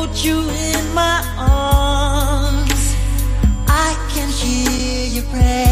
hold you in my arms, I can hear you pray.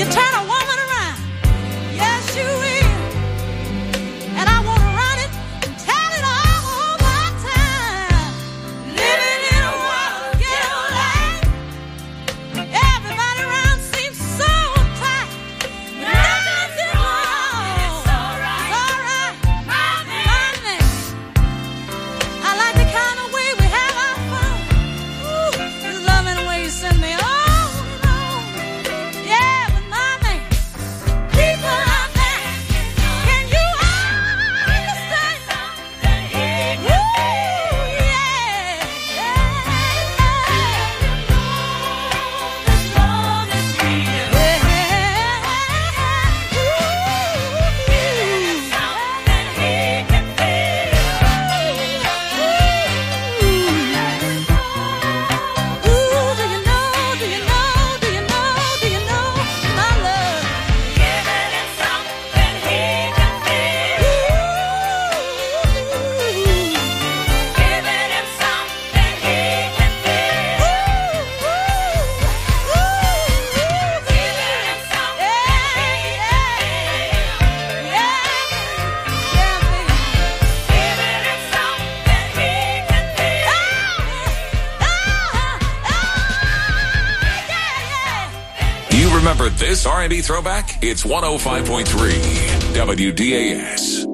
You turn This R&B throwback, it's 105.3 WDAS.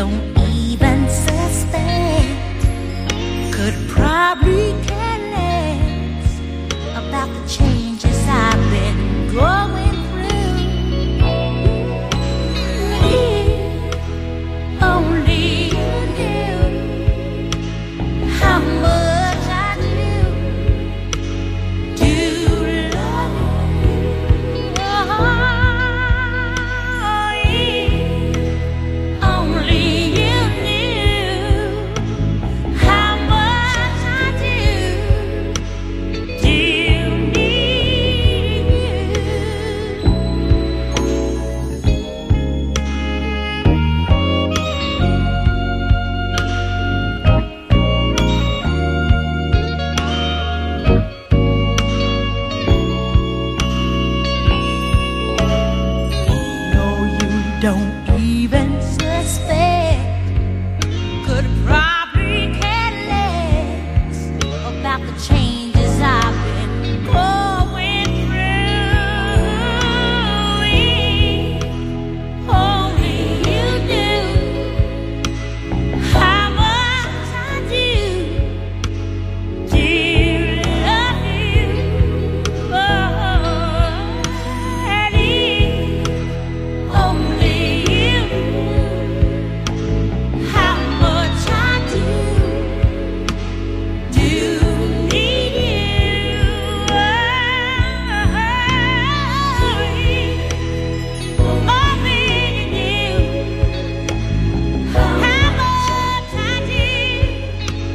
serão don't